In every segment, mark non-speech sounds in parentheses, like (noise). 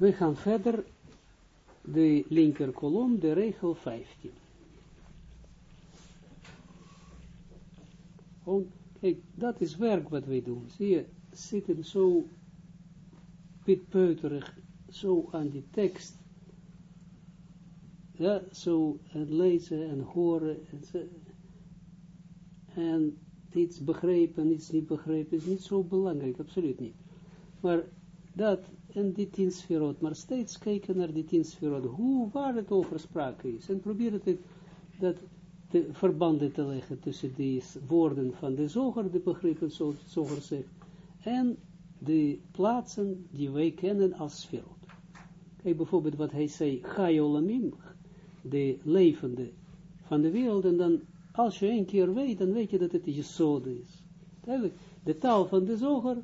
We gaan verder, de linker kolom, de regel 15. Oh, kijk, dat is werk wat wij doen. Zie je, zitten zo pitpeuterig, zo aan die tekst, ja, zo en lezen en horen, en, en iets begrepen, iets niet begrepen, is niet zo belangrijk, absoluut niet. Maar dat en die tien sferot, maar steeds kijken naar die tien sferot, hoe, waar het over sprake is, en probeer het, dat de verbanden te leggen tussen die woorden van de zoger, de begrippen, zoals de zoger zegt, en de plaatsen die wij kennen als sferot. Kijk bijvoorbeeld wat hij zei, Chayolamim, de levende van de wereld, en dan, als je een keer weet, dan weet je dat het Jesod is. De taal van de zoger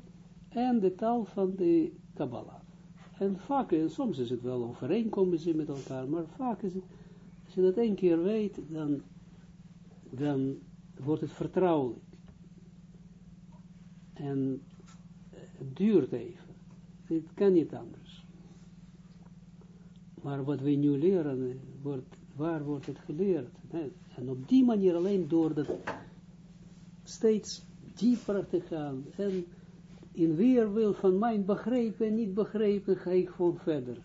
en de taal van de Kabbalah. En vaak, soms is het wel overeenkomen ze met elkaar, maar vaak is het, als je dat één keer weet, dan, dan wordt het vertrouwelijk. En het duurt even. Het kan niet anders. Maar wat we nu leren, wordt, waar wordt het geleerd? En op die manier alleen door dat steeds dieper te gaan en in weerwil van mijn begrepen en niet begrepen, ga ik gewoon verder.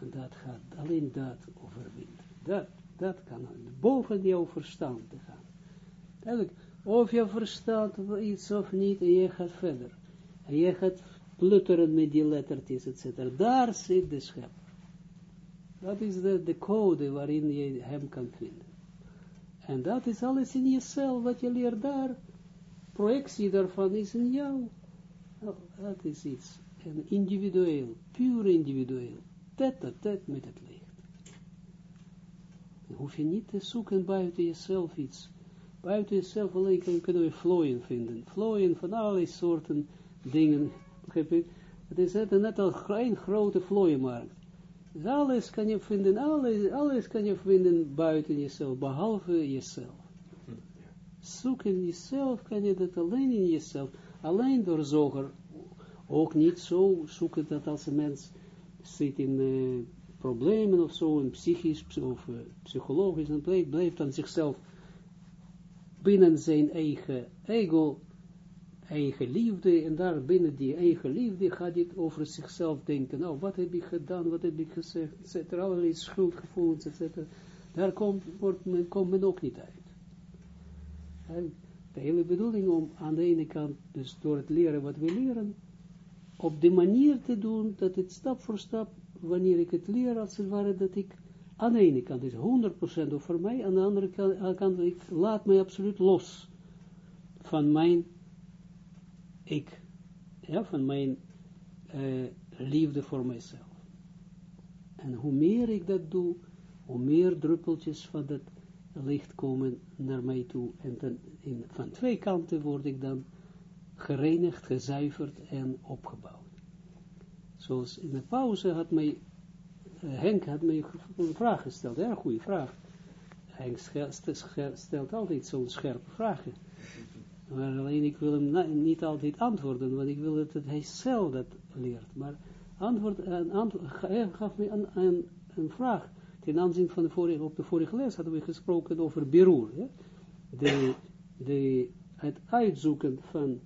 En dat gaat, alleen dat overwinnen. Dat, dat kan boven jouw verstand te gaan. Eigenlijk, of je verstaat iets of niet, en je gaat verder. En je gaat plutteren met die lettertjes, etc. Daar zit de schep. Dat is de, de code waarin je hem kan vinden. En dat is alles in jezelf, wat je leert daar. Projectie daarvan is in jou. Nou, dat is iets, en individueel, puur individueel, tet a tet met het licht. Dan hoef je niet te zoeken buiten jezelf iets. Buiten jezelf alleen kunnen we vlooien vinden. Vlooien van allerlei soorten dingen. Begrijp je? Het is net al een grote vlooienmarkt. Dus alles kan je vinden, alles, alles kan je vinden buiten jezelf, behalve jezelf. Zoeken jezelf kan je dat alleen in jezelf alleen door zoger, ook niet zo zoeken dat als een mens zit in uh, problemen of zo, in psychisch of uh, psychologisch, en blijft, blijft dan zichzelf binnen zijn eigen ego, eigen liefde, en daar binnen die eigen liefde gaat hij over zichzelf denken, nou, wat heb ik gedaan, wat heb ik gezegd, etc., allerlei schuldgevoelens, etc., daar komt, wordt men, komt men ook niet uit. En, de hele bedoeling om aan de ene kant, dus door het leren wat we leren, op de manier te doen, dat het stap voor stap, wanneer ik het leer, als het ware, dat ik aan de ene kant is 100% over mij, aan de andere kant, ik laat mij absoluut los van mijn ik, ja, van mijn uh, liefde voor mijzelf. En hoe meer ik dat doe, hoe meer druppeltjes van dat licht komen naar mij toe. En in, van twee kanten word ik dan gereinigd, gezuiverd en opgebouwd. Zoals in de pauze had mij, uh, Henk had mij een vraag gesteld, een goede vraag. Henk stelt altijd zo'n scherpe vragen. Maar alleen ik wil hem niet altijd antwoorden, want ik wil dat hij zelf dat leert. Maar antwoord, een antwoord, hij gaf me een, een vraag ten aanzien van de vorige, op de vorige les hadden we gesproken over beroer. Ja? De, de, het uitzoeken van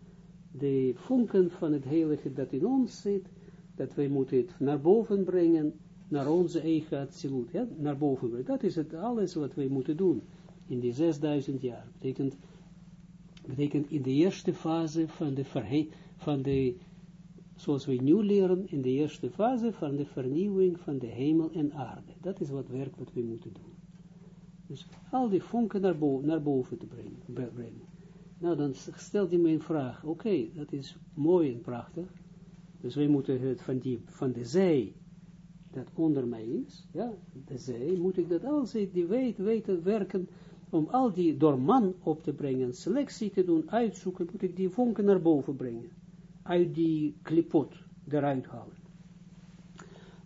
de vonken van het heilige dat in ons zit, dat wij moeten het naar boven brengen, naar onze eigen absolute, ja? naar boven brengen. Dat is het alles wat wij moeten doen in die 6000 jaar. Betekent, betekent in de eerste fase van de, van de zoals we nu leren in de eerste fase van de vernieuwing van de hemel en aarde. Dat is wat werk wat we moeten doen. Dus al die vonken naar, boven, naar boven te brengen. Nou, dan stelt hij me een vraag. Oké, dat is mooi en prachtig. Dus wij moeten het van, die, van de zee, dat onder mij is, ja, de zee, moet ik dat al die weet, weten, werken, om al die door man op te brengen, selectie te doen, uitzoeken, moet ik die vonken naar boven brengen uit die klipot eruit halen.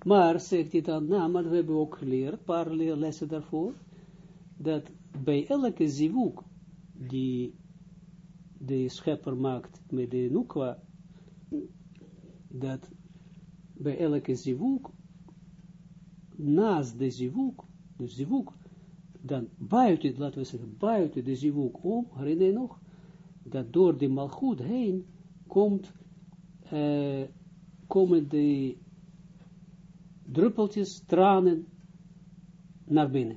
Maar, zegt hij dan, nou, maar we hebben ook geleerd, een paar lessen daarvoor, dat bij elke zivuk die de schepper maakt met de nukwa, dat bij elke zivuk, naast de zivuk, de zivuk, dan buiten, laten we zeggen, buiten de zivuk om, herinner je nog, dat door de malgoed heen komt, uh, komen de druppeltjes, tranen naar binnen.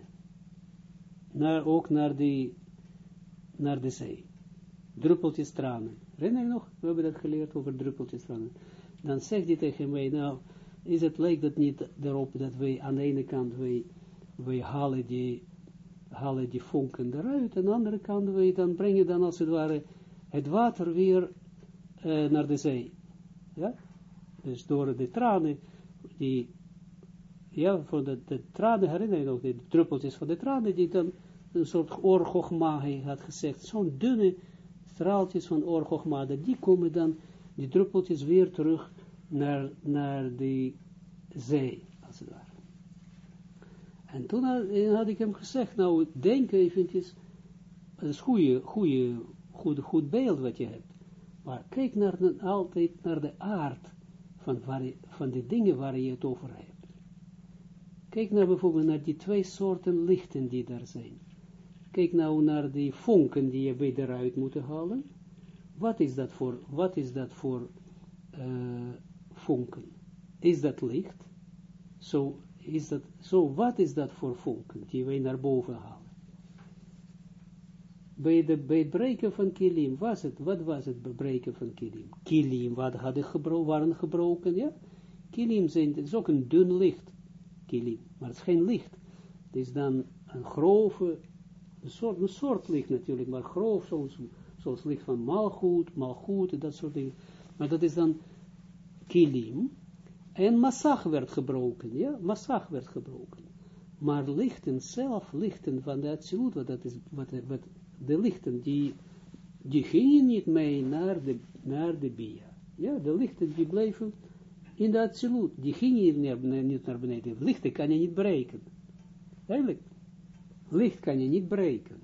Naar, ook naar, die, naar de zee. Druppeltjes tranen. Herinner je nog? We hebben dat geleerd over druppeltjes tranen. Dan zegt hij tegen mij, nou, is het, lijkt het niet erop dat wij aan de ene kant, wij, wij halen die, halen die vonken eruit, aan de andere kant, wij dan brengen dan als het ware het water weer uh, naar de zee. Dus door de tranen, die, ja, voor de, de tranen, herinner je nog, de druppeltjes van de tranen, die dan een soort oorgogma, had gezegd, zo'n dunne straaltjes van oorgogma, die komen dan, die druppeltjes weer terug naar, naar de zee, als het ware. En toen had, ik hem gezegd, nou, denk eventjes, dat is goede, goede, goed, goed beeld wat je hebt. Maar kijk naar, altijd naar de aard van, van de dingen waar je het over hebt. Kijk nou bijvoorbeeld naar die twee soorten lichten die daar zijn. Kijk nou naar die vonken die je bij eruit moet halen. Wat is dat voor, wat is dat voor uh, vonken? Is dat licht? Zo, wat is dat voor vonken die wij naar boven halen? Bij, de, het breken van kilim, was het, wat was het breken van kilim? Kilim, wat hadden gebro waren gebroken, ja? Kilim zijn, het is ook een dun licht, kilim, maar het is geen licht. Het is dan een grove, een soort, een soort licht natuurlijk, maar grof, zoals, zoals licht van malgoed, malgoed, dat soort dingen. Maar dat is dan kilim, en massag werd gebroken, ja, massag werd gebroken. Maar lichten zelf, lichten van de absolute, wat, dat is, wat, wat de lichten, die, die gingen niet mee naar de, naar de bia. Ja, de lichten die bleven in de absolute. Die gingen niet, naar beneden. Lichten kan je niet breken. Eigenlijk. Licht kan je niet breken.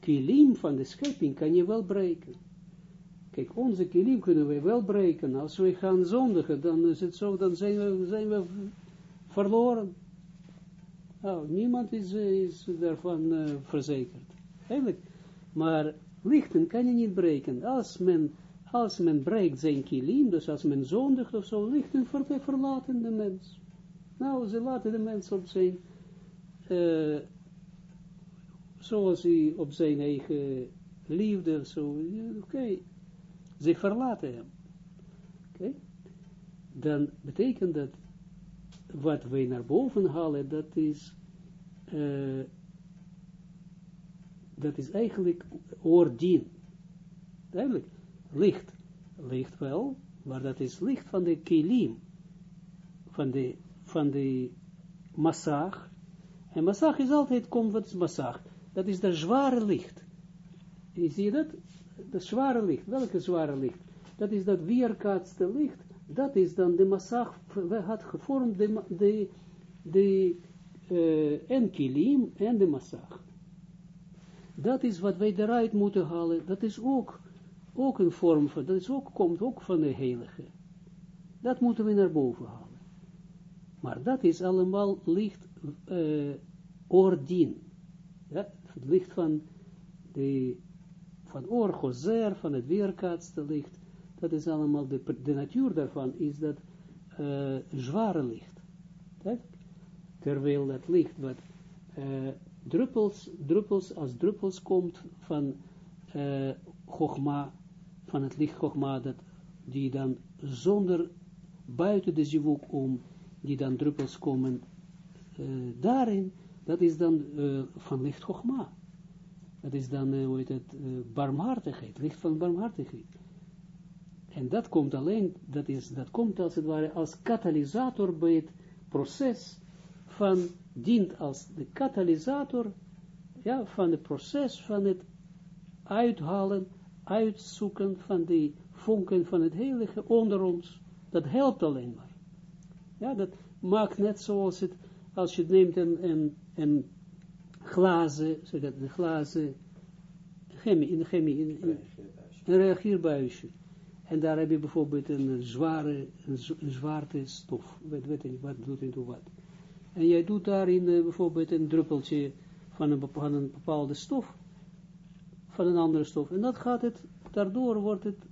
Kilim van de schepping kan je wel breken. Kijk, onze kilim kunnen we wel breken. Als we gaan zondigen, dan is het zo, dan zijn we, zijn we verloren. Nou, niemand is, is daarvan uh, verzekerd. Eigenlijk. Maar lichten kan je niet breken. Als men, als men breekt zijn kilim, dus als men zondigt of zo, lichten ver, verlaten de mens. Nou, ze laten de mens op zijn, uh, zoals hij op zijn eigen liefde, zo, oké, ze verlaten hem. Oké, dan betekent dat, wat wij naar boven halen, dat is, uh, dat is eigenlijk oordien. Eigenlijk, licht, licht wel, maar dat is licht van de kilim, van de, van de massag. En massag is altijd, komt wat? Dat is dat zware licht. Zie je dat? Dat zware licht. Welke zware licht? Dat is dat weerkaatste licht. Dat is dan de massag, had gevormd de, de, de uh, en kilim en de massag. Dat is wat wij eruit moeten halen. Dat is ook, ook een vorm van, dat is ook, komt ook van de heilige. Dat moeten we naar boven halen. Maar dat is allemaal licht uh, het licht van de van orgozer, van het weerkaatste licht. Dat is allemaal, de, de natuur daarvan is dat uh, zware licht. Terwijl dat licht wat uh, druppels, druppels als druppels komt van uh, Chogma, van het licht Chogma, dat die dan zonder buiten de zivuk om, die dan druppels komen uh, daarin, dat is dan uh, van licht Chogma. Dat is dan, hoe heet het, barmhartigheid, licht van barmhartigheid. En dat komt alleen, dat, is, dat komt als het ware als katalysator bij het proces van dient als de katalysator ja, van het proces van het uithalen, uitzoeken van die vonken van het heilige onder ons. Dat helpt alleen maar. Ja, dat maakt net zoals het, als je neemt een, een, een glazen, zeg dat, een glazen chemie, in chemie, in, in, een reageerbuisje. en daar heb je bijvoorbeeld een zware, een, zwaarte stof, weet, weet niet wat doet into wat. En jij doet daarin uh, bijvoorbeeld een druppeltje van een, van een bepaalde stof, van een andere stof, en dat gaat het, daardoor wordt het,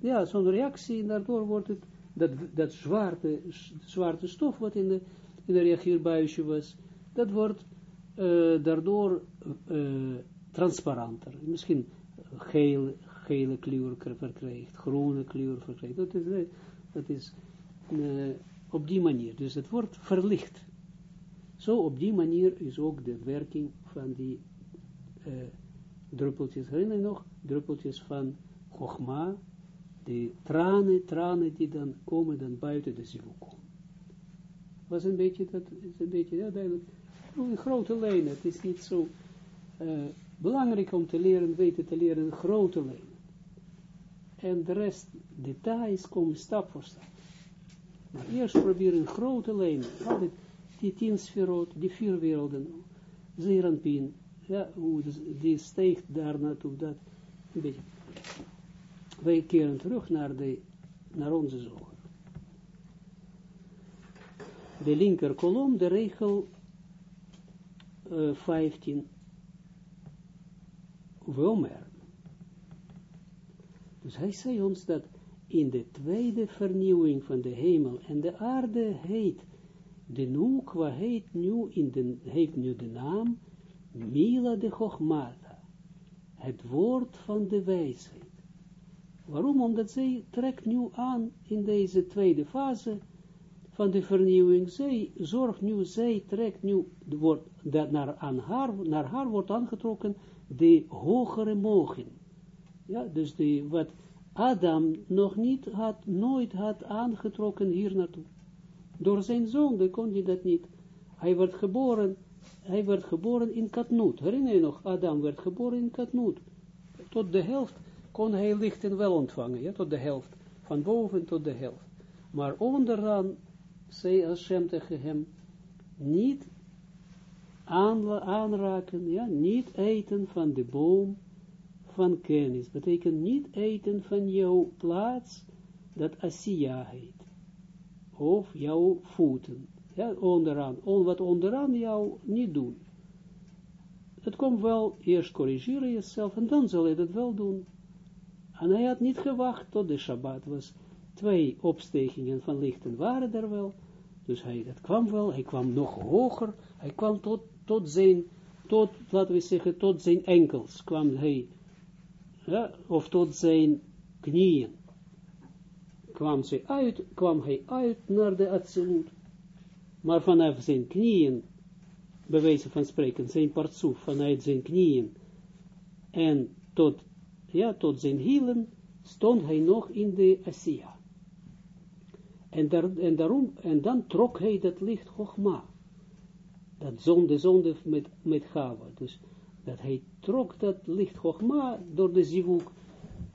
ja, zo'n reactie, daardoor wordt het, dat, dat zwarte, zwarte stof wat in de, in de reageerbuisje was, dat wordt uh, daardoor uh, transparanter. Misschien geel, gele kleur verkrijgt, groene kleur verkrijgt. Dat is, dat is op die manier. Dus het wordt verlicht. Zo op die manier is ook de werking van die uh, druppeltjes. Herinner je nog? Druppeltjes van Chogma. Die tranen, tranen die dan komen dan buiten de ziel komen. Was een beetje, dat is een beetje, ja duidelijk. In grote lijnen, het is niet zo uh, belangrijk om te leren, weten te leren grote lijnen. En de rest, details komen stap voor stap. Maar eerst proberen grote lijnen, altijd die tien sferot, die vier werelden, Zeranpin, ja, hoe die steekt daar naartoe, dat, een beetje. Wij keren terug naar, de, naar onze zoger. De linker kolom, de regel uh, 15, Womer. Dus hij zei ons dat in de tweede vernieuwing van de hemel en de aarde heet, de Nukwa heet nu, in de, heeft nu de naam Mila de Chochmata, het woord van de wijsheid. Waarom? Omdat zij trekt nu aan in deze tweede fase van de vernieuwing. Zij zorgt nu, zij trekt nu, dat naar, aan haar, naar haar wordt aangetrokken de hogere mogen. Ja, dus die, wat Adam nog niet had, nooit had aangetrokken hier naartoe. Door zijn zonde kon hij dat niet. Hij werd geboren, hij werd geboren in Katnoot. Herinner je nog, Adam werd geboren in Katnoot. Tot de helft kon hij lichten wel ontvangen, ja, tot de helft. Van boven tot de helft. Maar onderaan zei Hashem tegen hem, niet aanraken, ja, niet eten van de boom van kennis. Betekent niet eten van jouw plaats, dat Asiya heet. Of jouw voeten. Ja, onderaan. On, wat onderaan jou niet doen. Het komt wel, eerst corrigeren jezelf en dan zal je dat wel doen. En hij had niet gewacht tot de Shabbat was. Twee opstekingen van lichten waren er wel. Dus hij, dat kwam wel, hij kwam nog hoger. Hij kwam tot, tot zijn, tot, laten we zeggen, tot zijn enkels kwam hij ja, of tot zijn knieën, kwam, ze uit, kwam hij uit naar de absolute. Maar vanaf zijn knieën, bewezen van spreken, zijn partsoef, vanuit zijn knieën, en tot, ja, tot zijn hielen, stond hij nog in de Asiya. En, daar, en, daarom, en dan trok hij dat licht Chogma. Dat zonde, zonde met, met Gava. Dus dat hij trok dat licht Chogma door de zivuk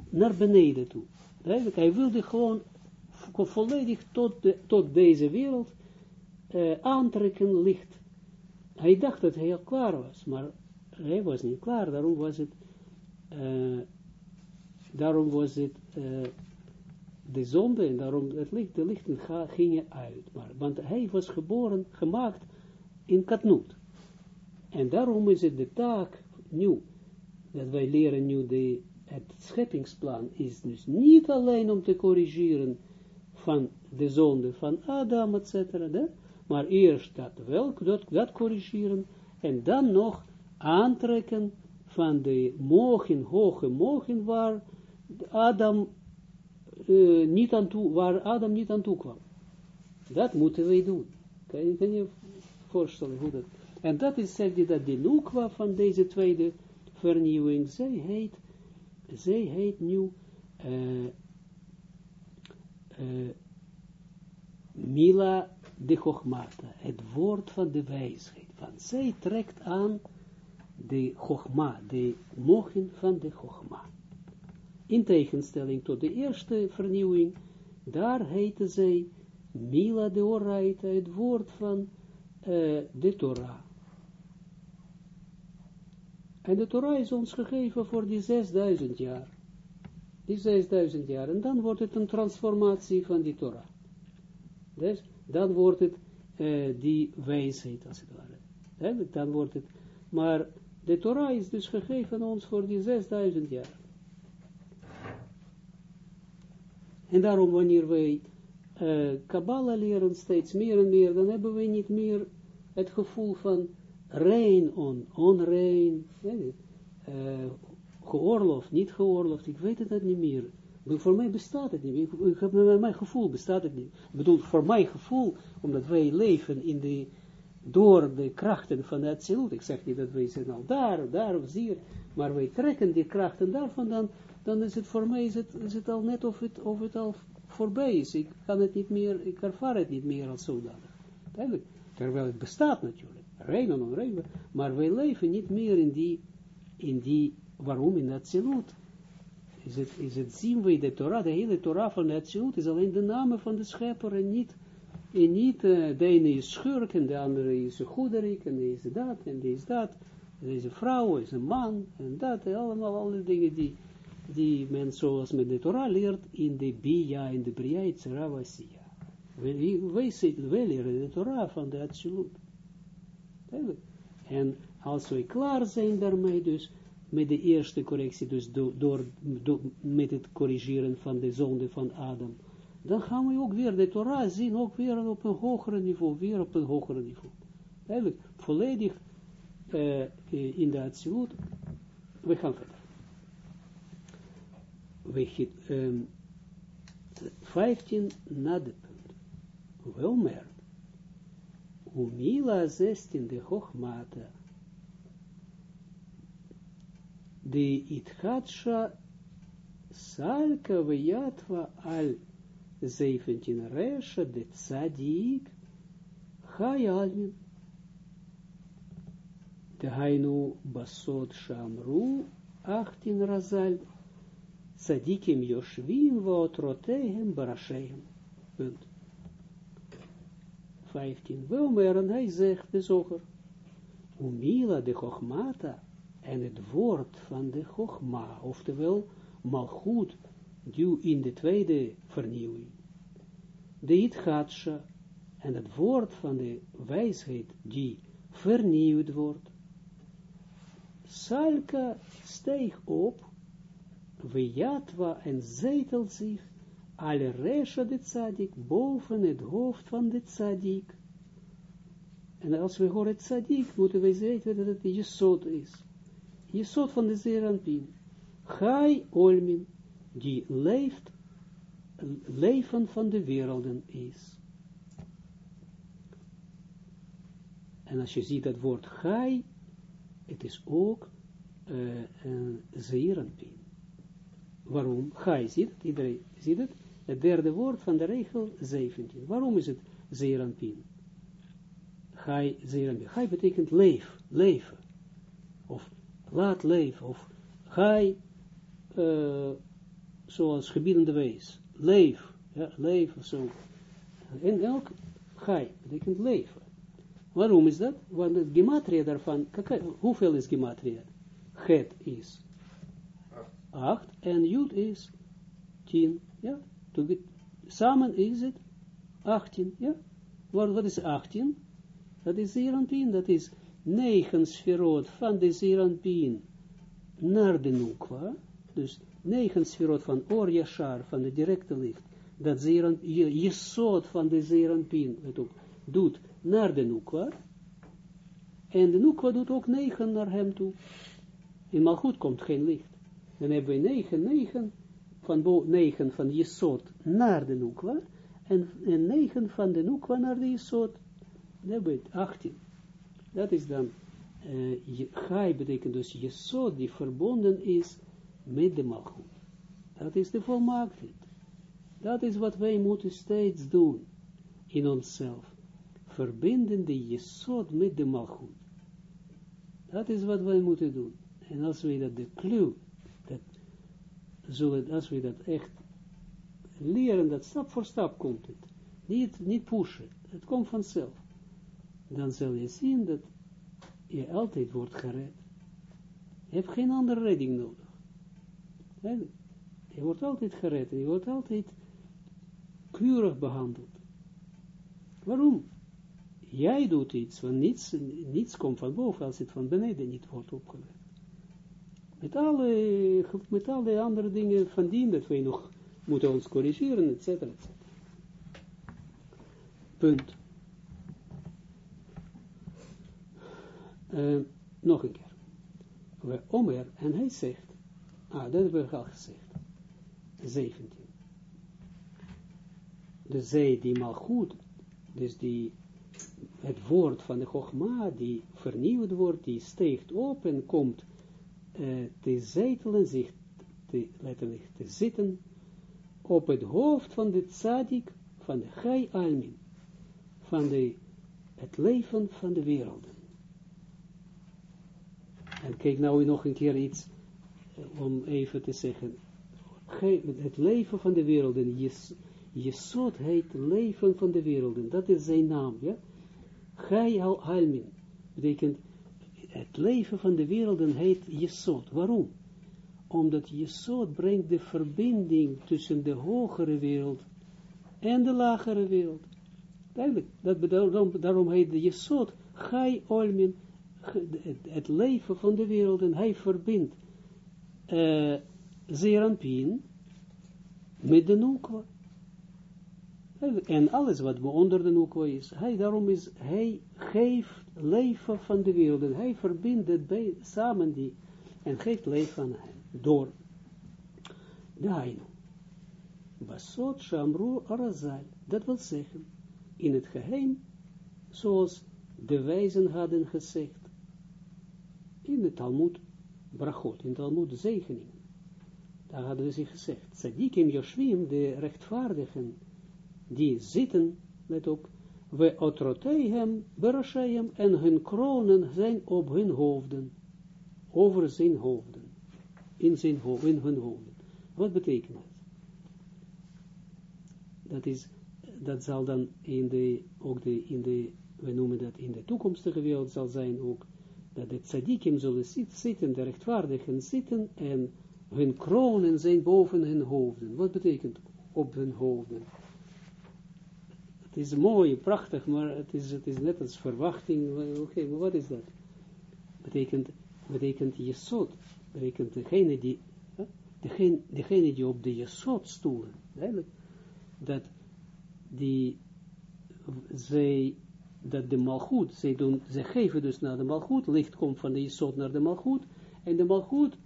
naar beneden toe. hij wilde gewoon volledig tot, tot deze wereld uh, aantrekken licht. Hij dacht dat hij al klaar was, maar hij was niet klaar, daarom was het, uh, daarom was het uh, de zonde en daarom het licht, de lichten gingen uit. Maar, want hij was geboren, gemaakt in Katnoot. En daarom is het de taak nu, dat wij leren nu de, het scheppingsplan, is dus niet alleen om te corrigeren van de zonde van Adam, etc., maar eerst dat wel, dat, dat corrigeren, en dan nog aantrekken van de mogen, hoge mogen, waar Adam uh, niet aan toe, waar Adam niet aan toe kwam. Dat moeten wij doen. Kan je, kan je voorstellen hoe dat... En dat is, zegt hij, dat de nukwa van deze tweede vernieuwing, zij heet, zij heet nu uh, uh, Mila de Chochmata, het woord van de wijsheid. Van zij trekt aan de Chochma, de mogen van de Chochma. In tegenstelling tot de eerste vernieuwing, daar heette zij Mila de Oraita, het woord van uh, de Torah. En de Torah is ons gegeven voor die 6000 jaar. die 6000 jaar, en dan wordt het een transformatie van die Torah. Dus, dan wordt het uh, die wijsheid, als het ware. Dan wordt het, maar de Torah is dus gegeven ons voor die 6000 jaar. En daarom, wanneer wij uh, Kabbalah leren steeds meer en meer, dan hebben wij niet meer het gevoel van rein on, onrein, uh, geoorloofd, niet geoorloofd, ik weet het niet meer. Voor mij bestaat het niet. Ik, ik mijn gevoel bestaat het niet. Ik bedoel, voor mijn gevoel, omdat wij leven in de, door de krachten van het ziel. Ik zeg niet dat wij zijn al daar, daar of hier, maar wij trekken die krachten daarvan, dan, dan is het voor mij is het, is het al net of het, of het al voorbij is. Ik kan het niet meer, ik ervaar het niet meer als zodanig. Terwijl het bestaat natuurlijk. Rein en onrein. Maar wij leven niet meer in die, in die, waarom in dat zilut? Is het, is het zien we de Torah, de hele Torah van het zilut is alleen de naam van de schepper en niet, en niet uh, de ene is schurk en de andere is goederik en deze dat en deze dat. Deze vrouw is een man en dat, en allemaal alle dingen die die men zoals met de Torah leert in de Bia, in de Bria, Vasia. Wij wel leren de Torah van de Absolute. En als wij klaar zijn daarmee, dus met de eerste correctie, dus door, met het corrigeren van de zonde van Adam, dan gaan we ook weer de Torah zien, ook weer op een hoger niveau, weer op een hoger niveau. Eigenlijk volledig uh, in de Absolute. We gaan verder we um, 15 na. Wel mer. Umila 16 de hochmata. De itchatsha salka vejatva al 17 resha de tzadik chayalmin. De hainu basot shamru 18 razal Tzadikim Yoshvim Votrotehem Barasheim. Punt. 15. Wilmer, en hij zegt de zoger. Umila de Chochmata en het woord van de Chochma, oftewel Malchut, die in de tweede vernieuwing. De Itchatsha en het woord van de wijsheid die vernieuwd wordt. Salka steeg op Vejatwa en zetelt zich, alle resha de tzadik, boven het hoofd van de tzadik. En als we horen tzadik, moeten we weten dat het jesot is. Jesot van de Zeranpin. Chai olmin, die leeft, leven van de werelden is. En als je ziet dat woord chai, het is ook uh, een Zeranpin. Waarom? Chai, ziet het? Iedereen ziet het? Het derde woord van de regel 17. Waarom is het zeeranpin? Chai, zeeranpin. Chai betekent leef, leven. Of laat leven. Of chai, uh, zoals gebiedende wees. Leef. Ja, leef of zo. En elk chai betekent leven. Waarom is dat? Want het gematria daarvan, kijk, hoeveel is gematria? Het is 8 en Jud is 10, ja, samen is het 18, ja, wat, is 18? Dat is 17, dat is 9 sferot van de Zeranpien naar de Nukwa, dus 9 sferot van Or Yashar, van de directe licht, dat Jesod van de Zeranpien, doet naar de Nukwa, en de Nukwa doet ook 9 naar hem toe. In Malchut komt geen licht dan hebben we 9, 9 van, 9 van Jesod naar de Nukwa, en, en 9 van de Nukwa naar de Jesod, hebben we 18. Dat is dan, uh, betekent dus Jesod die verbonden is met de Malchut. Dat is de volmaaktheid. Dat is wat wij moeten steeds doen in onszelf. Verbinden de Jesod met de Malchut. Dat is wat wij moeten doen. En als wij dat de clue zullen, als we dat echt leren, dat stap voor stap komt het. Niet, niet pushen, het komt vanzelf. Dan zul je zien dat je altijd wordt gered. Je hebt geen andere redding nodig. Je wordt altijd gered en je wordt altijd keurig behandeld. Waarom? Jij doet iets, want niets, niets komt van boven als het van beneden niet wordt opgelegd. Met alle, met alle andere dingen van dien dat wij nog moeten ons corrigeren, et cetera, et cetera. Punt. Uh, nog een keer. We Omer, en hij zegt, ah, dat hebben we al gezegd. 17. De zij die mal goed, dus die, het woord van de Chogma, die vernieuwd wordt, die steekt op en komt uh, te zetelen, zich te, letterlijk te zitten, op het hoofd van de tzadik, van de Gai Almin, van de, het leven van de werelden. En kijk nou nog een keer iets, eh, om even te zeggen, het leven van de werelden, Jesod heet leven van de werelden, dat is zijn naam, ja. Gai al Almin, betekent, het leven van de werelden heet Jesod. Waarom? Omdat Jesod brengt de verbinding tussen de hogere wereld en de lagere wereld. Duidelijk, dat, daarom, heet de Jesod Gai Almin, het, leven van de wereld en hij verbindt uh, met de Nukwa. En alles wat onder de Nukwa is, hij, daarom is, hij geeft leven van de wereld en hij verbindt het bij, samen die en geeft leven aan hem, door de Heino. Basot Shamru Arazal, dat wil zeggen, in het geheim, zoals de wijzen hadden gezegd, in de Talmud brachot, in de Talmud zegening. Daar hadden zich gezegd, tzadikim yoshvim, de rechtvaardigen, die zitten, let op, we otroteihem, berosheim, en hun kronen zijn op hun hoofden, over zijn hoofden, in, zijn ho in hun hoofden. Wat betekent dat? Dat is, dat zal dan in de, ook de, in de, we noemen dat in de toekomstige wereld zal zijn ook, dat de tzadikim zullen zitten, de rechtvaardigen zitten, en hun kronen zijn boven hun hoofden. Wat betekent op hun hoofden? Het is mooi, prachtig, maar het is, het is net als verwachting. Oké, maar wat is dat? Betekent, betekent jesot, betekent degene die, degene, degene die op de jesot stoelen, duidelijk, dat die, zij dat de malgoed, ze, doen, ze geven dus naar de malgoed, licht komt van de jesot naar de malgoed, en de malgoed,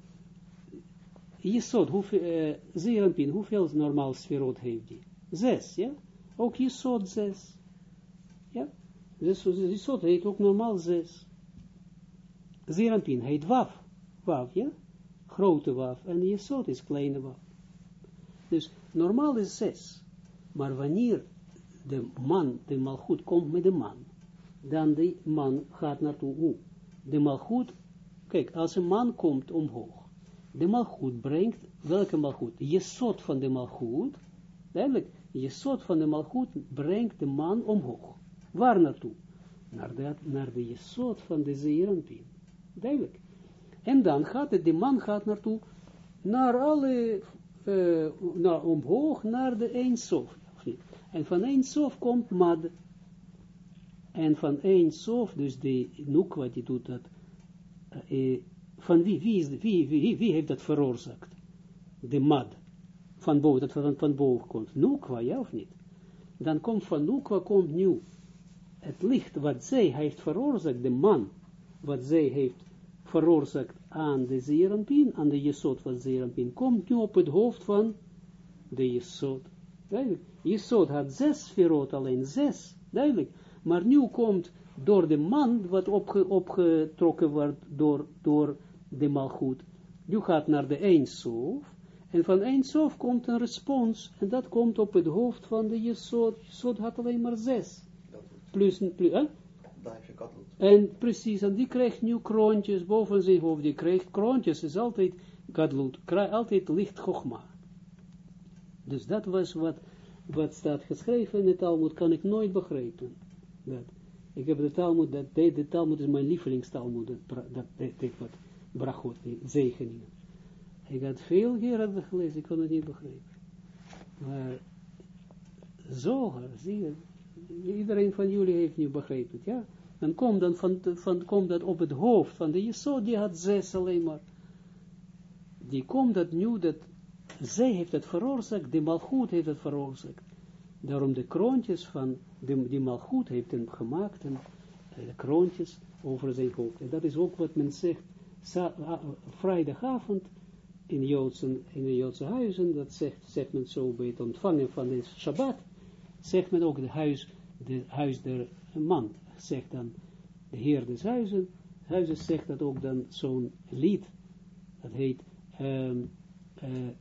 jesot, hoeveel, uh, zeeranpin, hoeveel normaal sferot heeft die? Zes, ja? Ook jesot zes. Ja? Dus jesot heet ook normaal zes. Zeeranpin heet waf, waf, ja? Grote waf, en jesot is kleine waf. Dus normaal is zes. Maar wanneer de man, de malgoed, komt met de man, dan de man gaat naartoe. Hoe? De malgoed, kijk, als een man komt omhoog, de malgoed brengt, welke malgoed? Je soort van de malgoed, duidelijk, je soort van de malgoed brengt de man omhoog. Waar naartoe? Naar de, naar de jesot van de zeeranpien. Duidelijk. En dan gaat het, de man gaat naartoe, naar alle, uh, naar, omhoog, naar de Eindsof. En van Eindsof komt Mad. En van één sof, dus de nukwa die doet dat, uh, van wie, wie, is, wie, wie, wie heeft dat veroorzaakt? De mad, van boven, dat van, van boven komt. Nukwa, ja of niet? Dan komt van nukwa, komt nu het licht wat zij heeft veroorzaakt, de man, wat zij heeft veroorzaakt aan de zeerampin, aan de jesot van zeerampin, komt nu op het hoofd van de jesot. Duidelijk. Jesot had zes sferot, alleen zes, duidelijk. Maar nu komt door de man, wat opge, opgetrokken wordt door, door de malgoed, nu gaat naar de Eindsof, en van Eindsof komt een respons, en dat komt op het hoofd van de Jesod. Jesod had alleen maar zes. Plus, plus hè? En precies, en die krijgt nu kroontjes boven zijn hoofd, die krijgt kroontjes, is altijd gadlut, altijd licht gogma. Dus dat was wat, wat staat geschreven in het Talmud, kan ik nooit begrijpen. Dat. Ik heb de Talmud, dat, de, de Talmud is mijn lievelingstalmud, dat, dat, dat, wat, brachot, zegeningen. Ik had veel keer gelezen, ik kon het niet begrijpen. Maar zoger, zie je, iedereen van jullie heeft nu begrepen, ja? Dan komt, dan van, van, dat op het hoofd van de Jesod, die had zes alleen maar. Die komt dat nu, dat zij heeft het veroorzaakt, de malgoed heeft het veroorzaakt. Daarom de kroontjes van, de, die malgoed heeft hem gemaakt, en eh, de kroontjes over zijn hoofd. En dat is ook wat men zegt, vrijdagavond, in, Joodse, in de Joodse huizen, dat zegt, zegt men zo bij het ontvangen van de Shabbat, zegt men ook de huis, de huis der man, zegt dan de heer des huizen, huizen zegt dat ook dan zo'n lied, dat heet um,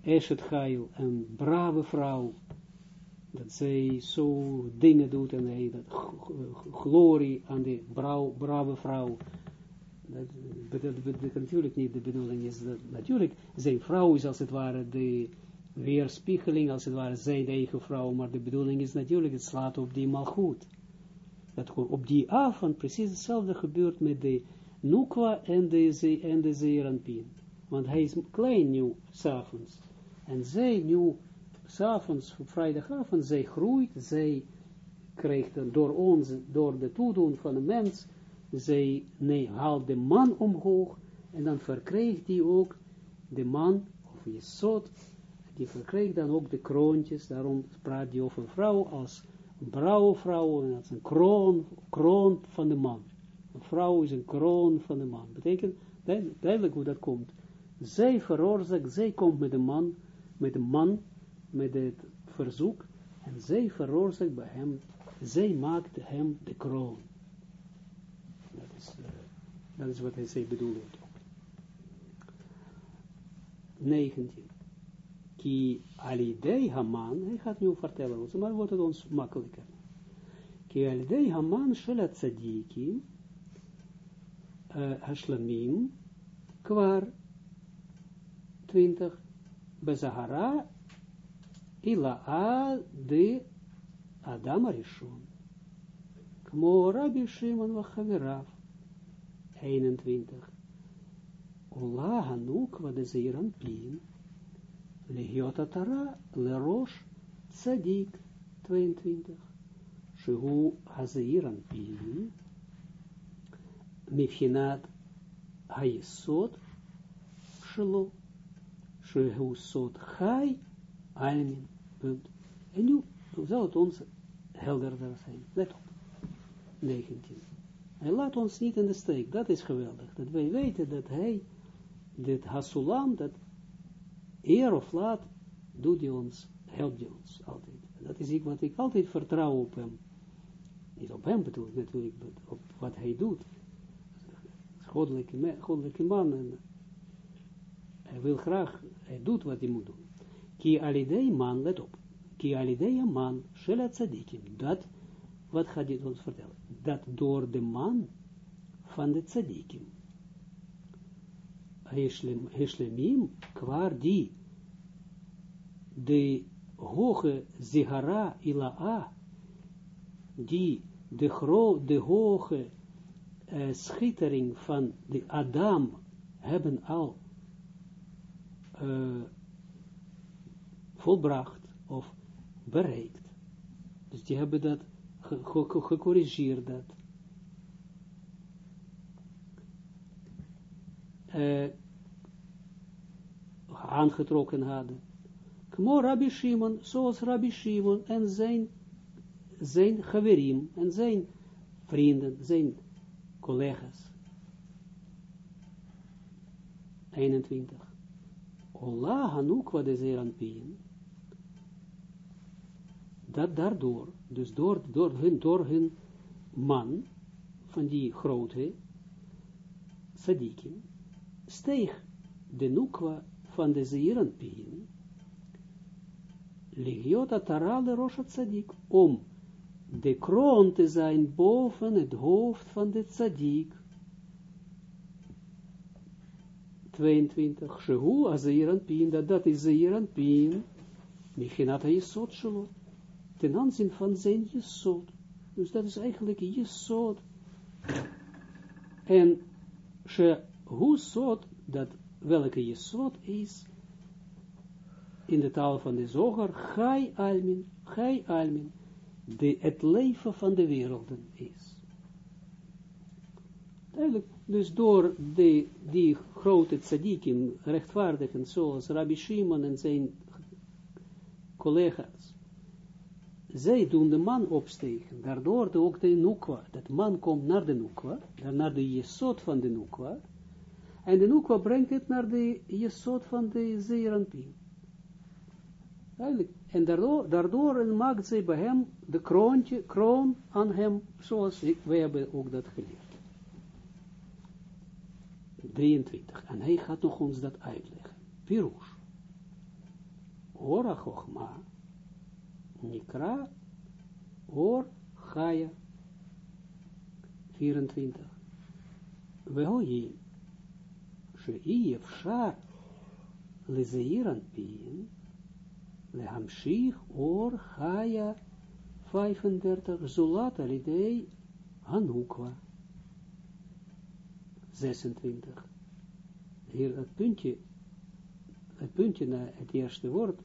Eshet een brave vrouw, dat zij zo dingen doet en hij dat glorie aan die brave vrouw, dat, dat, natuurlijk niet de bedoeling is, natuurlijk, zijn vrouw is als het ware de weerspiegeling, als het ware zijn eigen vrouw, maar de bedoeling is natuurlijk, het slaat op die malgoed. Dat op die avond precies hetzelfde gebeurt met de Nukwa en de, en. Want hij is klein nu, s'avonds. En zij nu, s'avonds, vrijdagavond, zij groeit, zij krijgt door ons, door de toedoen van de mens, zij nee, haalt de man omhoog, en dan verkrijgt die ook de man, of je zot, die verkrijgt dan ook de kroontjes, daarom praat die over vrouw als een vrouw, en als een kroon, kroon van de man. Een vrouw is een kroon van de man. Betekent duidelijk hoe dat komt. Zij veroorzaakt, zij komt met de man, met de man, met het verzoek, en zij veroorzaakt bij hem, zij maakt hem de kroon. Dat is, wat hij zei bedoelde. 19. Ki alidei haman, hij gaat nu vertellen ons, maar wordt het ons makkelijker. Ki alidei haman shel tzadiki, uh, hashlamim, kwar 20, bezahara, ila'a de Adam Arishon. Kmo Rabbi Shimon vachavirav, 21. Ola hanukwa de zeiran pin, legiot atara lerosh tzadik, 22. Shehu hazeiran pin, mifhinat hayesot, shelo, Shehu Sot Chai Almin. Punt. En nu zal het ons helderder zijn. Let op. 19. Hij laat ons niet in de steek. Dat is geweldig. Dat wij weten dat hij, dit Hasulam, dat eer of laat, doet hij ons, helpt hij ons altijd. Dat is ik, wat ik altijd vertrouw op hem. Niet op hem bedoel natuurlijk, maar op wat hij doet. Goddelijke, goddelijke man. En hij wil graag hij doet wat hij moet doen. Ki alidei man, let op. Ki alidei man, shela tzadikim. Dat, wat gaat hij ons vertellen? Dat door de man van de tzadikim. Heshlemim, kwaar die, de hoge zigara ila'a, die de, gro de hoge uh, schittering van de Adam hebben al uh, volbracht of bereikt. Dus die hebben dat gecorrigeerd dat. Uh, aangetrokken hadden. Kmo Rabbi Shimon, zoals Rabbi Shimon en zijn, zijn gewerim en zijn vrienden, zijn collega's. 21. Ola Hanukwa de Zeranpien, dat daardoor, dus door, door, hun, door hun man, van die grote sadikim, steeg de Nukwa van de Zeranpien, legiot atarale Rosh Tzadik, om de kroon te zijn boven het hoofd van de Tzadik, 22, Shehu Azeiran Pin, dat dat is Zeiran Pin, Michinat Yesod Shelo, ten aanzien van zijn Yesod. Dus dat is eigenlijk Yesod. En Shehu Sod, dat welke Yesod is, in de taal van de zoger, Gai Almin, Gai Almin, de, het leven van de werelden is. Duidelijk, dus door de, die grote tzadikim, rechtvaardigen, zoals Rabbi Shimon en zijn collega's, zij doen de man opstegen, daardoor de, ook de nukwa, dat man komt naar de nukwa, naar de jesot van de nukwa, en de nukwa brengt het naar de jesot van de zeeranpien. En daardoor, daardoor maakt zij bij hem de kroontje, kroon aan hem, zoals ik, wij hebben ook dat geleerd. 23. En hij gaat nog ons dat uitleggen. Pirush. Ora Chochma. Nikra Or Chaya 24. Vehoyi Sheiev Shar Lezeiran Pien Lehamshich Or Chaya 35 Zulat Lidei, Hanukwa 26. Hier dat puntje, het puntje na het eerste woord,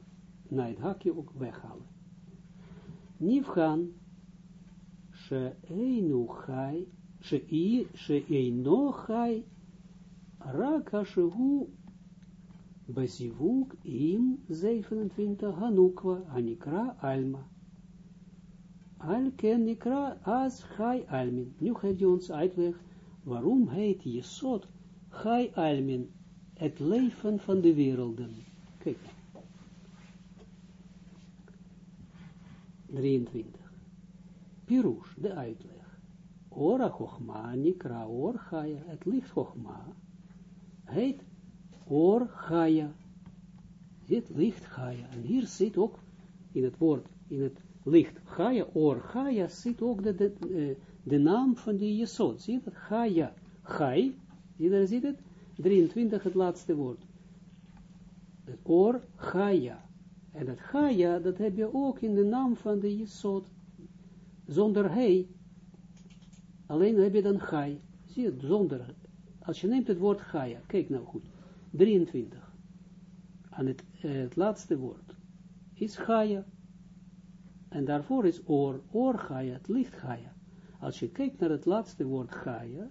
na het hakje ook weghalen. Nifgan, she'einu chai, she'eino chai, raka shehu bezivuk im 27 hanukwa anikra alma. Al ken nikra as chai almin. Nu geeft hij ons uitleg Waarom heet Jesod Gai Almin, het leven van de werelden? Kijk. 23. Pirush, de uitleg. Ora Chochma, Nikra, Or Chaya, het licht Chochma, heet Or Chaya. Zit licht Chaya. En hier zit ook in het woord, in het licht Chaya, Or Chaya, zit ook de, de, uh, de naam van die Jesod. Zie je dat? Chaya. Chai. Iedereen ziet het? 23, het laatste woord. Het oor, Chaya. En dat Chaya, dat heb je ook in de naam van de Jesod. Zonder hij. Alleen heb je dan Chai. Zie je, zonder. Als je neemt het woord Chaya. Kijk nou goed. 23. Aan het, uh, het laatste woord. Is Chaya. En daarvoor is oor. Oor Chaya. Het licht Chaya. Als je kijkt naar het laatste woord Gaia,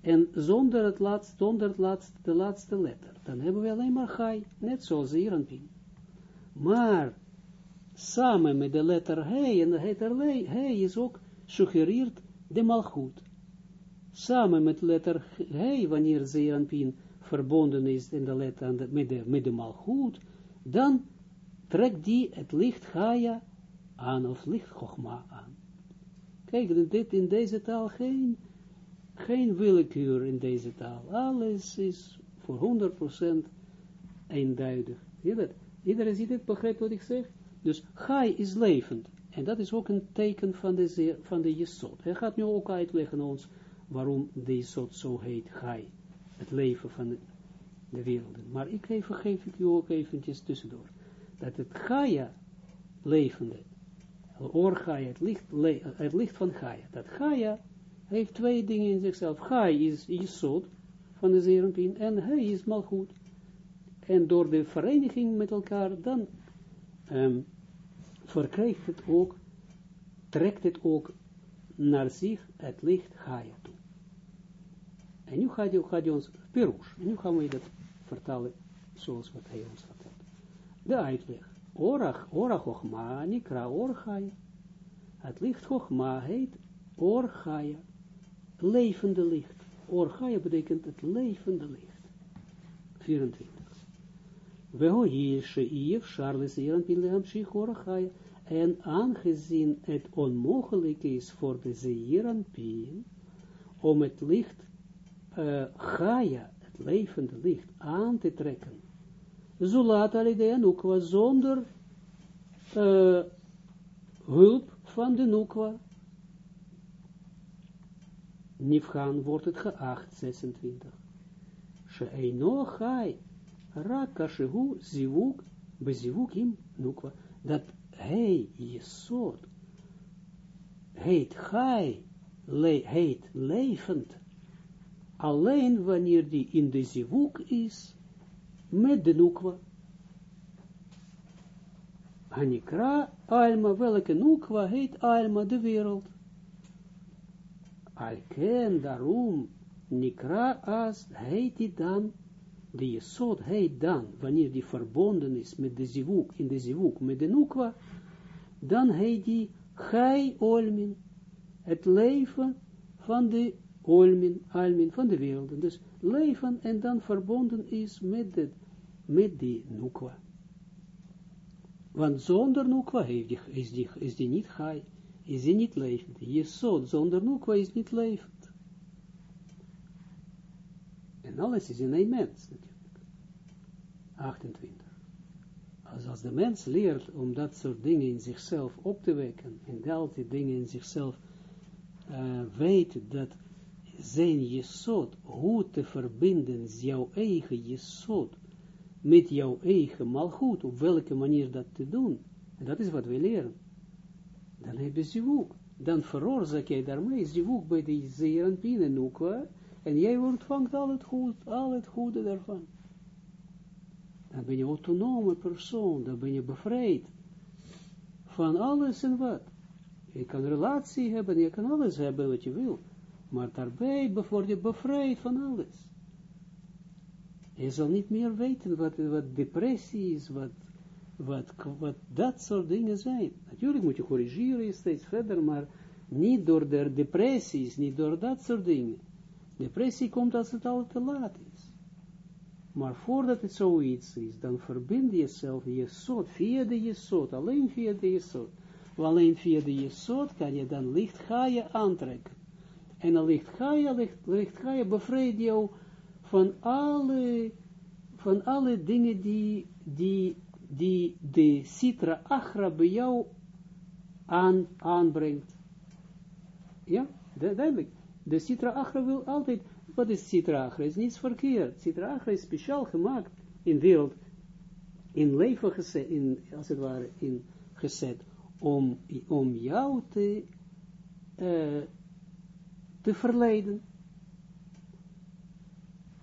en zonder, het laatste, zonder het laatste, de laatste letter, dan hebben we alleen maar Gai, net zoals hier aan Pin. Maar, samen met de letter He, en de letter He is ook, suggereert de malgoed. Samen met letter He, wanneer Zeranpin verbonden is in de letter met, de, met dan trekt die het licht Gaia aan, of licht Chogma aan. Kijk, dit in deze taal geen, geen willekeur in deze taal. Alles is voor 100% eenduidig. Zie dat? Iedereen ziet het, begrijpt wat ik zeg? Dus Gai is levend. En dat is ook een teken van de, van de Jesod. Hij gaat nu ook uitleggen ons waarom de Jesod zo heet Gai. Het leven van de, de werelden. Maar ik even, geef u ook eventjes tussendoor. Dat het Gaia levende Or Gaia, het licht, het licht van Gaia. Dat Gaia heeft twee dingen in zichzelf. Gaia is Jesod van de Zerenpien en hij is Malchut. En door de vereniging met elkaar, dan um, verkrijgt het ook, trekt het ook naar zich het licht Gaia toe. En nu gaat hij, ons, Perush, en nu gaan we dat vertalen zoals wat hij ons vertelt. De uitleg. Orach, orach ochma, nikra orchaya. Het licht ochma heet orchaya. Levende licht. Orchaya betekent het levende licht. 24. Wehohi she'iev pileam shich orchaya. En aangezien het onmogelijk is voor de zeeranpien om het licht uh, Gaia, het levende licht, aan te trekken Zulat nukwa, zonder uh, hulp van de nukwa. Nifgaan wordt het geacht, 26. Sheeino chai, raka shehu zivuk, bezivuk im nukwa. Dat hij, Jesod, heet chai, le, heet levend, alleen wanneer die in de zivuk is, met de nukwa. Hanikra Alma, welke Nukwa heet Alma, de wereld. Alken, daarom, Nikra as, heet die dan, de Jesod heet dan, wanneer die verbonden is met de zivuk, in de zivuk, met de Nukwa, dan heet die Gai Olmin, het leven van de Olmin, Almin, van de wereld. Dus leven en dan verbonden is met, de, met die Nukwa. Want zonder Nukwa is die, is die niet Gai, is die niet levend. Jesod zonder Nukwa is niet levend. En alles is in een mens natuurlijk. 28. Als, als de mens leert om dat soort dingen in zichzelf op te wekken, en al die dingen in zichzelf uh, weet dat zijn jesot, hoe te verbinden jouw eigen jesot met jouw eigen malgoed, op welke manier dat te doen, en dat is wat we leren, dan heb je zivuk. Dan veroorzaak jij daarmee zivuk bij de zeeranpien en nukwa, en jij ontvangt al het, goed, al het goede daarvan. Dan ben je autonome persoon, dan ben je bevrijd van alles en wat. Je kan relatie hebben, je kan alles hebben wat je wil, maar daarbij word je bevrijd van alles. Je zal niet meer weten wat, wat depressie is, wat, wat, wat dat soort dingen zijn. Natuurlijk moet je corrigeren steeds verder, maar niet door de depressies, niet door dat soort dingen. Depressie komt als het al te laat is. Maar voordat het zoiets is, dan verbind je jezelf, je soort, via de jesot, alleen via de jesot. Alleen via de jesot kan je dan licht ga je aantrekken. En dan licht ga je, licht, licht ga je bevrijd jou van alle, van alle dingen die, die, die de citra achra bij jou aan, aanbrengt. Ja, duidelijk. De citra achra wil altijd, wat is citra achra? Is niets verkeerd. Citra achra is speciaal gemaakt in wereld, in leven gezet, in, als het ware, in gezet, om, om jou te, uh, te verleiden.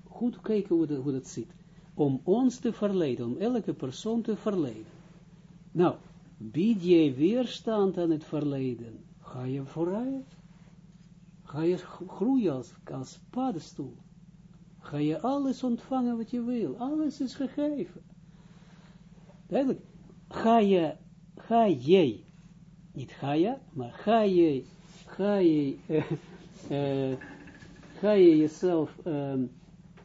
Goed kijken hoe, dat, hoe dat zit. Om ons te verleiden, om elke persoon te verleiden. Nou, bied jij weerstand aan het verleden, ga je vooruit. Ga je groeien als, als paddenstoel. Ga je alles ontvangen wat je wil. Alles is gegeven. Duidelijk. Ga je, ga jij, niet ga je, maar ga je, ga je, ga je jezelf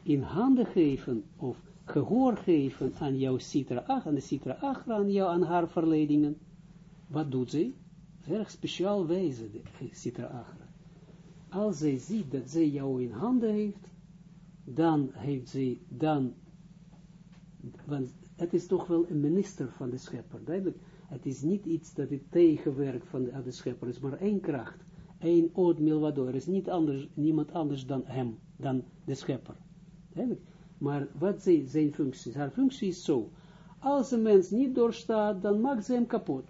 in handen geven, of gehoor geven aan jouw citra ach, aan de citra achra, aan jou, aan haar verledingen. Wat doet ze? Erg speciaal wijze, de citra achra als zij ziet dat zij jou in handen heeft, dan heeft zij, dan, want het is toch wel een minister van de schepper, duidelijk. Het is niet iets dat het tegenwerkt van de, de schepper, het is maar één kracht, één oud milwador, er is niet anders, niemand anders dan hem, dan de schepper. Duidelijk. Maar wat zijn, zijn functie Haar functie is zo, als een mens niet doorstaat, dan maakt ze hem kapot.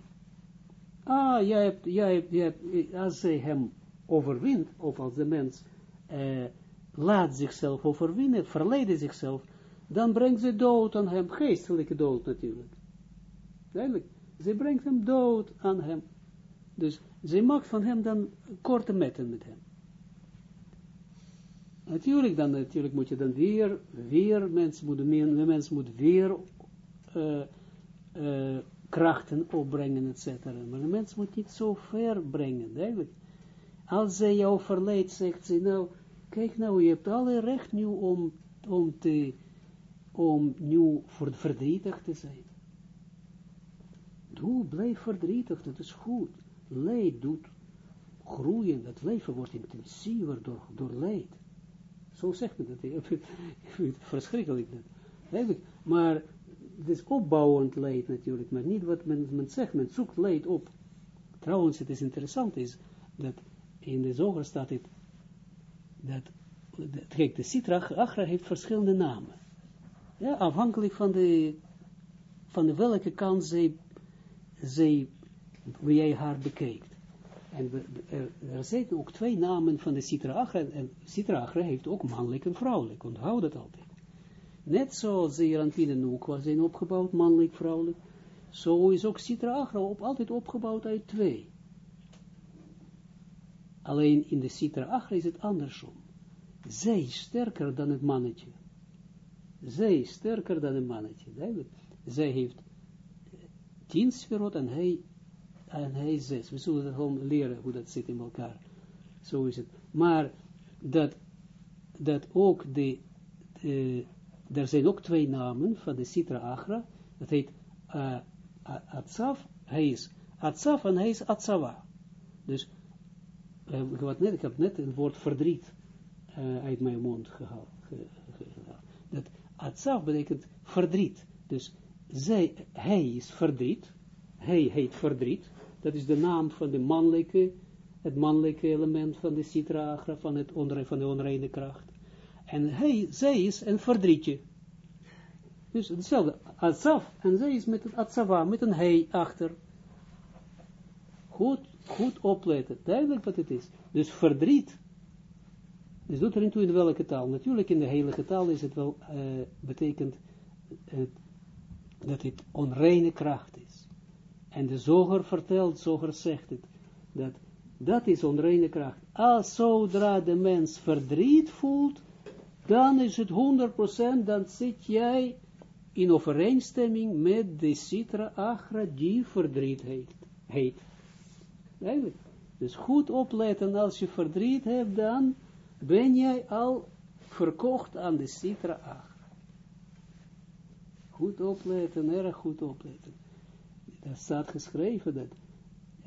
Ah, jij hebt, jij jij hebt als zij hem overwint, of als de mens uh, laat zichzelf overwinnen, verleidt zichzelf, dan brengt ze dood aan hem, geestelijke dood natuurlijk. Duidelijk, ze brengt hem dood aan hem. Dus ze maakt van hem dan korte metten met hem. Natuurlijk, dan, natuurlijk moet je dan weer, weer, mens moet, de mens moet weer uh, uh, krachten opbrengen, etc. Maar de mens moet niet zo ver brengen, duidelijk. Als zij jou verleidt, zegt ze, nou, kijk nou, je hebt alle recht nu om, om te, om nu verdrietig te zijn. Doe, blijf verdrietig, dat is goed. Leid doet groeien, dat leven wordt intensiever door, door leid. Zo zegt men dat, (laughs) verschrikkelijk. Dat. Maar het is opbouwend leid natuurlijk, maar niet wat men, men zegt, men zoekt leid op. Trouwens, het is interessant is dat in de zoger staat het, dat, kijk, de Sitra Achra heeft verschillende namen. Ja, afhankelijk van de, van de welke kant zij, zij, jij haar bekijkt. En er, zijn ook twee namen van de Sitra Achra, en Sitra Achra heeft ook mannelijk en vrouwelijk, onthoud dat altijd. Net zoals de Jeranpien en Nukwa zijn opgebouwd, mannelijk, vrouwelijk, Zo is ook Sitra Achra op, altijd opgebouwd uit twee. Alleen in de Sitra Achra is het andersom. Zij is sterker dan het mannetje. Zij is sterker dan het mannetje. Zij heeft tien sferot en hij, en hij zes. We zullen gewoon leren hoe dat zit in elkaar. Zo is het. Maar dat, dat ook de, er zijn ook twee namen van de Sitra Achra. Dat heet uh, Atsaf, hij is Atsaf en hij is Atsava. Dus, uh, ik, heb net het woord verdriet uh, uit mijn mond gehaald. Ge, ge, dat Atsaf betekent verdriet. Dus zij, hij is verdriet. Hij heet verdriet. Dat is de naam van de mannelijke, het mannelijke element van de Achra, van, het van de onreine kracht. En hij, zij is een verdrietje. Dus hetzelfde, Azaf, en zij is met het Atzava, met een hij achter. Goed, goed opletten, duidelijk wat het is. Dus verdriet, dus doet er niet toe in welke taal. Natuurlijk in de heilige taal is het wel, uh, betekent dat het onreine kracht is. En de zoger vertelt, zoger zegt het, dat dat is onreine kracht. Als zodra de mens verdriet voelt, dan is het 100%, dan zit jij in overeenstemming met de Sitra Achra die verdriet heet. heet. Dus goed opletten, als je verdriet hebt, dan ben jij al verkocht aan de Sitra Achra. Goed opletten, erg goed opletten. Daar staat geschreven dat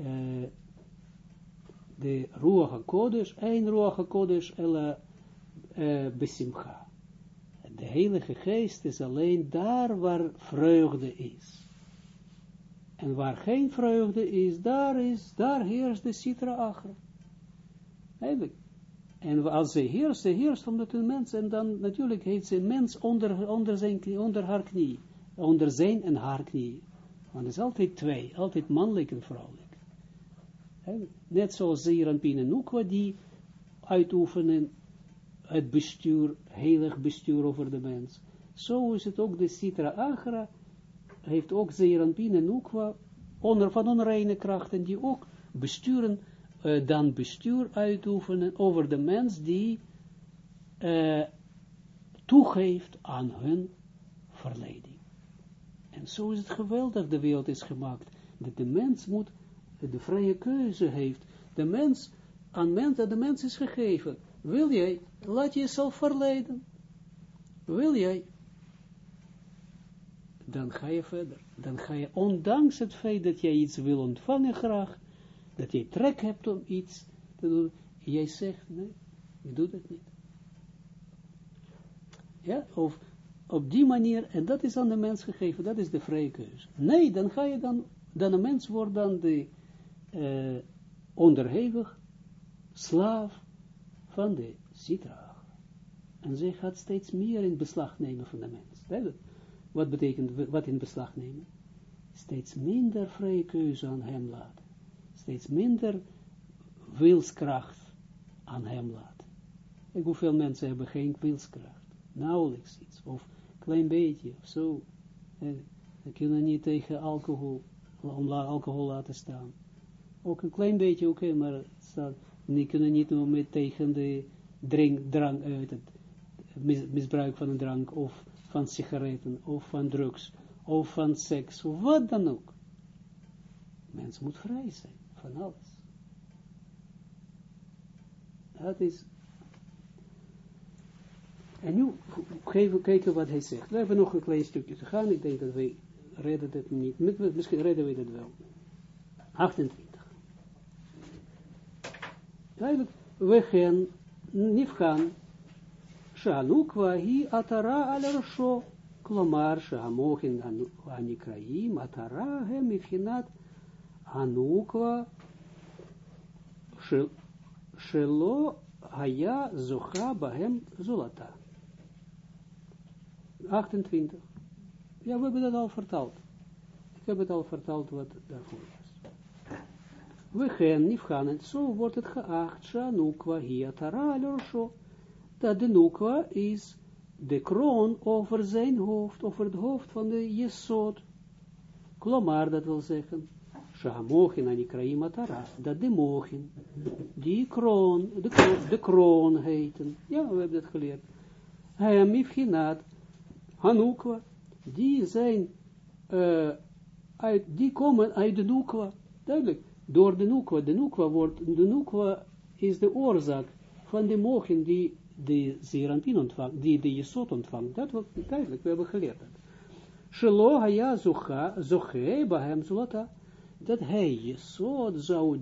uh, de Ruach HaKodesh, een Ruach HaKodesh, ella uh, besimcha. De Heilige Geest is alleen daar waar vreugde is. En waar geen vreugde is, daar is, daar heerst de Sitra Achra. Eigenlijk. En als ze heerst, ze heerst omdat een mens, en dan natuurlijk heeft ze een mens onder, onder, zijn, onder haar knie, onder zijn en haar knie. Want het is altijd twee, altijd mannelijk en vrouwelijk. Net zoals en Nukwa die uitoefenen het bestuur, heilig bestuur over de mens. Zo is het ook de Sitra Agra, heeft ook Zeeranpien en Nukwa, onder van onreine krachten, die ook besturen, uh, dan bestuur uitoefenen over de mens die uh, toegeeft aan hun verleiding. En zo is het geweldig, de wereld is gemaakt, dat de mens moet, de vrije keuze heeft, de mens, aan mens, de mens is gegeven, wil jij, laat jezelf verleiden. Wil jij, dan ga je verder. Dan ga je, ondanks het feit dat jij iets wil ontvangen graag, dat je trek hebt om iets te doen, jij zegt, nee, je doet het niet. Ja, of op die manier, en dat is aan de mens gegeven, dat is de vrije keuze. Nee, dan ga je dan, dan een mens wordt dan de uh, onderhevig, slaaf, van de Sitra. En zij gaat steeds meer in beslag nemen van de mens. Wat betekent, wat in beslag nemen? Steeds minder vrije keuze aan hem laten. Steeds minder wilskracht aan hem laten. En hoeveel mensen hebben geen wilskracht? Nauwelijks iets. Of klein beetje, of zo. Ze kunnen niet tegen alcohol, alcohol laten staan. Ook een klein beetje, oké, maar die kunnen niet meer tegen de drink, drank uit het misbruik van een drank, of van sigaretten, of van drugs, of van seks, wat dan ook. Mens moet vrij zijn, van alles. Dat is... En nu we kijken wat hij zegt. We hebben nog een klein stukje te gaan. Ik denk dat wij redden het niet. Misschien redden we het wel. 28. Duidelijk, we gaan nifgaan, Shanukwa hi atara al rosho, klomar shamochin anikraim atara hem ifhinat anukwa shelo haya zocha bahem zulata. 28. Ja, we hebben dat al vertaald. Ik heb het al vertaald wat daarvoor we gaan niet gaan, en zo wordt het geacht, Shanukwa hiatara lorosho, dat de nukwa is de kroon over zijn hoofd, over het hoofd van de jesod. Klomar, dat wil zeggen, Shahamochin anikraim atara, dat de mochin, die kroon, de kroon, de. Ja, we hebben dat geleerd. Hij mifhinat, Hanukwa, die zijn, uh, uit, die komen uit de Nukwa, duidelijk, door de Nukwa. De Nukwa wordt, de Nukwa is de oorzaak van de mochin die de Zeranpin ontvangt, die de Jesot ontvangt. Dat wordt duidelijk, we hebben geleerd dat. Shelo haya zoche bahem zulata, dat hij Jesot zou,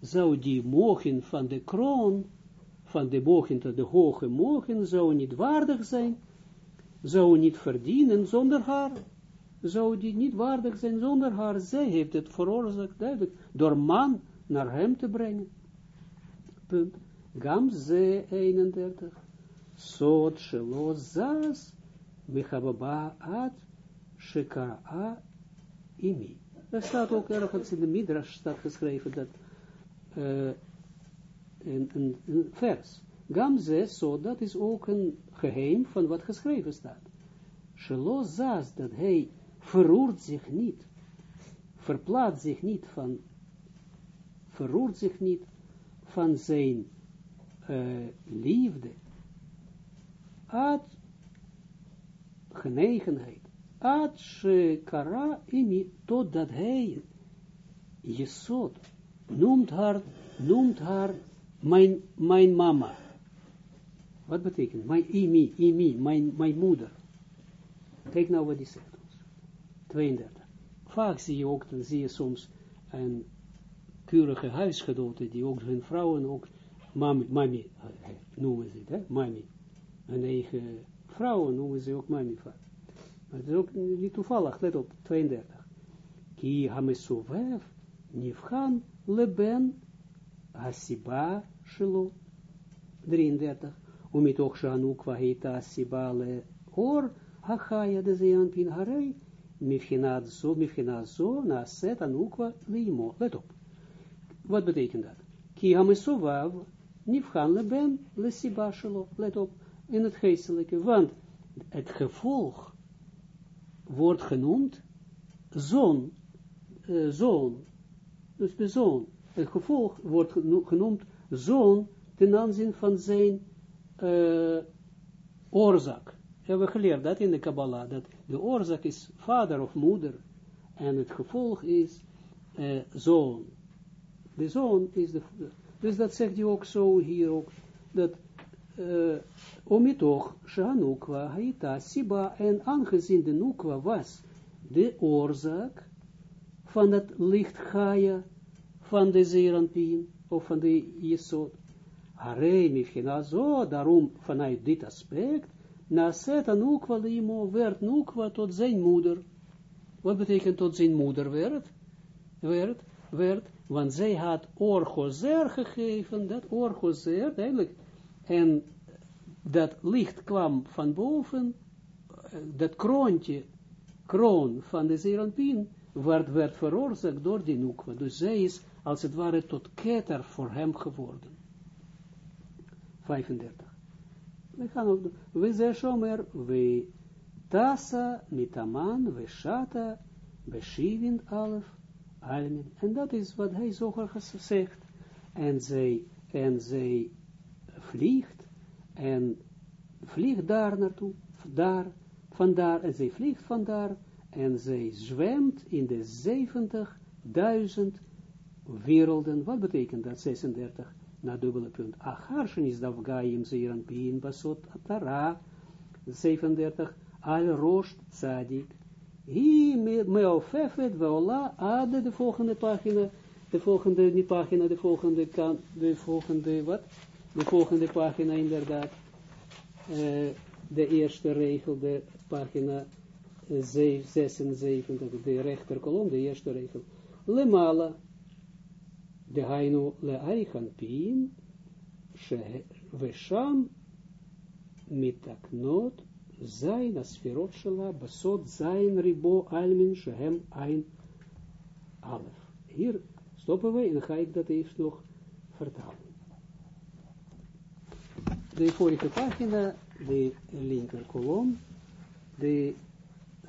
zou die mochin van de kroon, van de mochin tot de hoge mochin, zou niet waardig zijn, zou niet verdienen zonder haar, zou die niet waardig zijn zonder haar. Zij heeft het veroorzaakt, duidelijk, door man naar hem te brengen. Punt. Gam ze 31. Sot shelo zaz mechababa at shekara imi. Er staat ook ergens in de Midrash staat geschreven dat uh, een, vers. Gam ze, dat is ook een geheim van wat geschreven staat. Shelo zaz, dat hij verroert zich niet, verplaatst zich niet van, verroert zich niet van zijn uh, liefde, ad genegenheid, ad shekara imi, totdat hij, Jesod, noemt haar, noemt haar mijn, mijn mama. Wat betekent? Mijn imi, imi, mijn, mijn moeder. Kijk nou wat hij zegt ons. 32. Vaak zie je ook, dan zie je soms een keurige huisgenoten, die ook hun vrouwen ook mami, mami noemen ze het, hè, mami. En eigen vrouwen noemen ze ook mami. Maar het is ook niet toevallig, let op, 32. Ki hamesovev nifhan leben hasiba shelo. 33. Umitoch shanukwa heita asiba le or hachaya de zeanpin harei mifhinat zo, mifhinat zo, na set anukwa limo. Let op. Wat betekent dat? Ki hamesovav nifhan leben le siba shelo. Let op in het geestelijke, want het gevolg wordt genoemd zoon, uh, zoon, dus de zoon, het gevolg wordt genoemd zoon ten aanzien van zijn uh, oorzaak. Hebben we geleerd dat in de Kabbalah, dat de oorzaak is vader of moeder en het gevolg is uh, zoon. De zoon is de, dus dat zegt hij ook zo hier ook, dat uh, omitoch, Shanukwa, Haita, Siba, en aangezien de Nukwa was de oorzaak van het licht Gaia, van de Zeranpien, of van de Jesod. Harei, zo, daarom vanuit dit aspect, na Seta Nukwa Limo, werd Nukwa tot zijn moeder. Wat betekent tot zijn moeder werd? Werd, werd, want zij had orgozer gegeven, dat orgozer, duidelijk, en dat licht kwam van boven, dat kroontje, kroon van de Zeranpien, werd, werd veroorzaakt door die Nukwa. Dus zij is, als het ware, tot keter voor hem geworden. 35. We gaan ook, we zeggen zomaar, we tasa mitaman, we shata, we shivin alef, En dat is wat hij zoger gezegd. En zij, en zij vliegt en vliegt daar naartoe, daar, vandaar, en zij vliegt vandaar, en zij zwemt in de 70.000 werelden. Wat betekent dat? 36, na dubbele punt. Acharschen is dat gaim zeiran pin basot atara, 37, al rost tzadik. Hi meofefet veola, ade de volgende pagina, de volgende, niet pagina, de volgende kant, de volgende, wat? de volgende pagina inderdaad, uh, de eerste regel, de pagina 76, de rechterkolom, de eerste regel. Lemala, de hainu le eichan pin, mitaknot, zijn asferot shela, besot zijn ribo almin shehem ein alef. Hier stoppen we en ga ik dat even nog vertalen de vorige pagina, de linker kolom, de,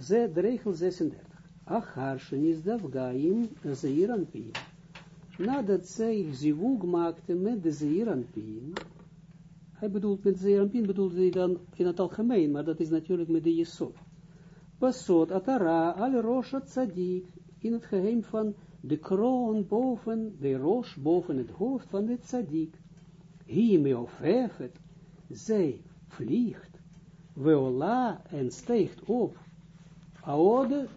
de regel 36. achar shenis davgaim zeiranpin. Nadat zij zivug maakte met de zeiranpin, hij bedoelt met zeiranpin, bedoelt hij dan in het algemeen, maar dat is natuurlijk met de jesot. Pasot atara al rosh tzadik, in het geheim van de kroon boven, de roos boven het hoofd van de tzadik. Hiermee of het, zij vliegt, weola en steekt op, aode,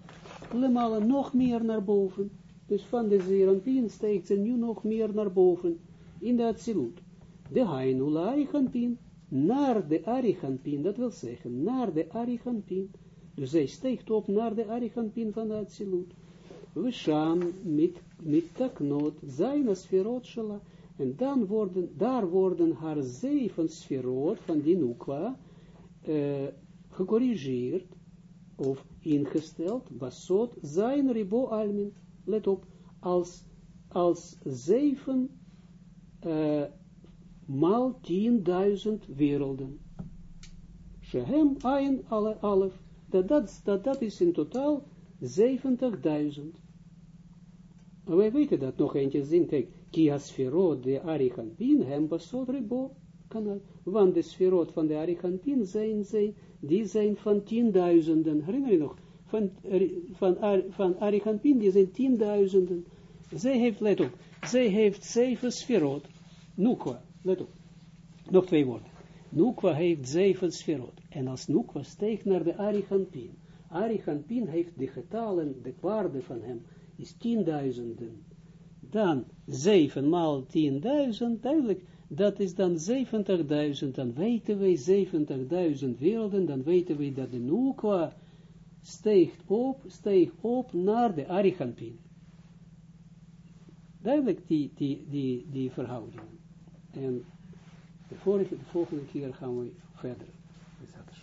lemala nog meer naar boven. Dus van de zeeranpien steekt ze nu nog meer naar boven, in de Atsilut. De hainula arichanpin, naar de arichanpin, dat wil zeggen, naar de arichanpin. Dus zij steekt op naar de arichanpin van de Atsilut. We sham met, met taknot, zijn sferot shala, en dan worden, daar worden haar zeven sferot van die nukwa uh, gecorrigeerd, of ingesteld, basot, zijn ribo almin, let op, als, als zeven uh, maal tienduizend werelden. Shehem ein alle dat, dat, dat, is in totaal 70.000. Wij weten dat nog eentje zin, kijk, Kia sferot de Arichanpin hem basot ribo. Want de sferot van de Arichanpin zijn, zijn, die zijn van tienduizenden. Herinner je nog? Van, van, van die zijn tienduizenden. Zij heeft, let op, zij heeft zeven sferot. Nukwa, let op. Nog twee woorden. Nukwa heeft zeven sferot. En als Nukwa steekt naar de Arichanpin. Arichanpin heeft de getalen, de waarde van hem, is tienduizenden dan 7 maal 10.000, duidelijk, dat is dan 70.000, dan weten wij 70.000 werelden, dan weten wij dat de Nukwa steegt op, steeg op naar de Arichampin. Duidelijk die, die, die, die verhoudingen. En de, vorige, de volgende keer gaan we verder. met dat